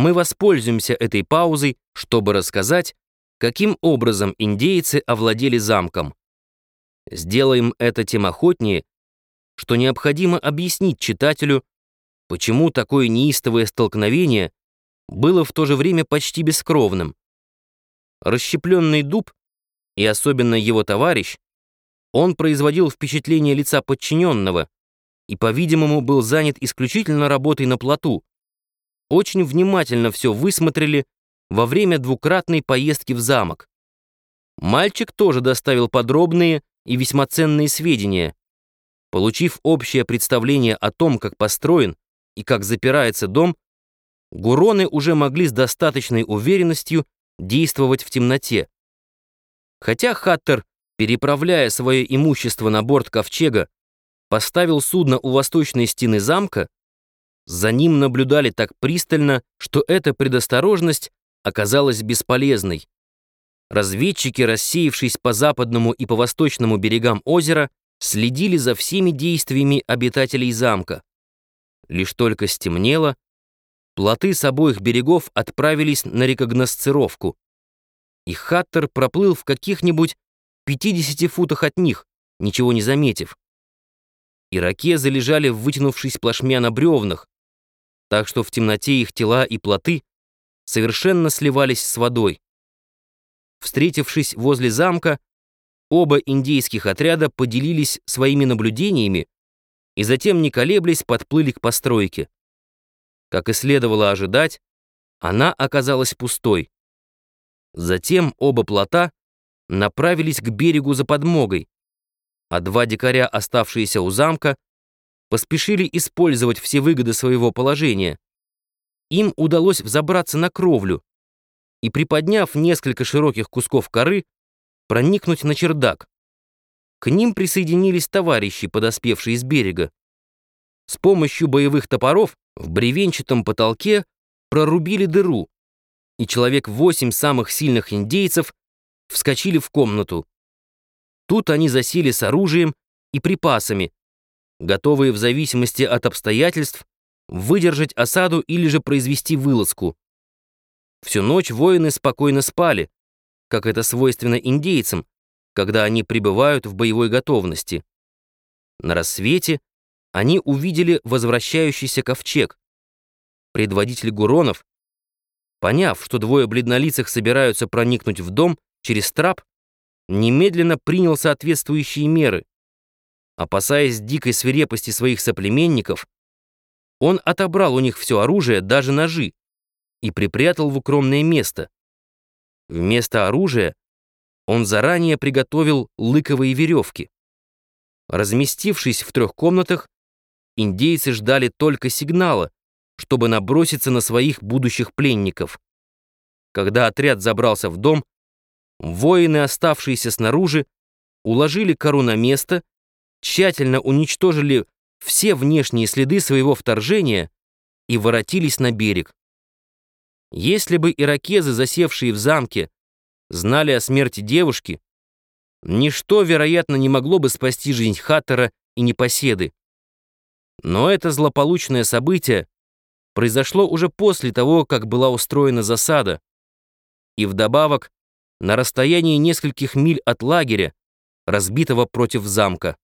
мы воспользуемся этой паузой, чтобы рассказать, каким образом индейцы овладели замком. Сделаем это тем охотнее, что необходимо объяснить читателю, почему такое неистовое столкновение было в то же время почти бескровным. Расщепленный дуб, и особенно его товарищ, он производил впечатление лица подчиненного и, по-видимому, был занят исключительно работой на плоту. Очень внимательно все высмотрели во время двукратной поездки в замок. Мальчик тоже доставил подробные и весьма ценные сведения. Получив общее представление о том, как построен и как запирается дом, Гуроны уже могли с достаточной уверенностью действовать в темноте. Хотя Хаттер, переправляя свое имущество на борт ковчега, поставил судно у восточной стены замка, за ним наблюдали так пристально, что эта предосторожность оказалась бесполезной. Разведчики, рассеявшись по западному и по восточному берегам озера, следили за всеми действиями обитателей замка. Лишь только стемнело, плоты с обоих берегов отправились на рекогносцировку, и Хаттер проплыл в каких-нибудь 50 футах от них, ничего не заметив. Иракезы лежали, вытянувшись плашмя на бревнах, так что в темноте их тела и плоты совершенно сливались с водой. Встретившись возле замка, оба индейских отряда поделились своими наблюдениями и затем, не колеблясь, подплыли к постройке. Как и следовало ожидать, она оказалась пустой. Затем оба плота направились к берегу за подмогой, а два дикаря, оставшиеся у замка, поспешили использовать все выгоды своего положения. Им удалось взобраться на кровлю, и, приподняв несколько широких кусков коры, проникнуть на чердак. К ним присоединились товарищи, подоспевшие с берега. С помощью боевых топоров в бревенчатом потолке прорубили дыру, и человек восемь самых сильных индейцев вскочили в комнату. Тут они засели с оружием и припасами, готовые в зависимости от обстоятельств выдержать осаду или же произвести вылазку. Всю ночь воины спокойно спали, как это свойственно индейцам, когда они пребывают в боевой готовности. На рассвете они увидели возвращающийся ковчег. Предводитель Гуронов, поняв, что двое бледнолицых собираются проникнуть в дом через трап, немедленно принял соответствующие меры. Опасаясь дикой свирепости своих соплеменников, он отобрал у них все оружие, даже ножи, и припрятал в укромное место. Вместо оружия он заранее приготовил лыковые веревки. Разместившись в трех комнатах, индейцы ждали только сигнала, чтобы наброситься на своих будущих пленников. Когда отряд забрался в дом, воины, оставшиеся снаружи, уложили кору на место, тщательно уничтожили все внешние следы своего вторжения и воротились на берег. Если бы иракезы, засевшие в замке, знали о смерти девушки, ничто, вероятно, не могло бы спасти жизнь Хаттера и непоседы. Но это злополучное событие произошло уже после того, как была устроена засада, и вдобавок на расстоянии нескольких миль от лагеря, разбитого против замка.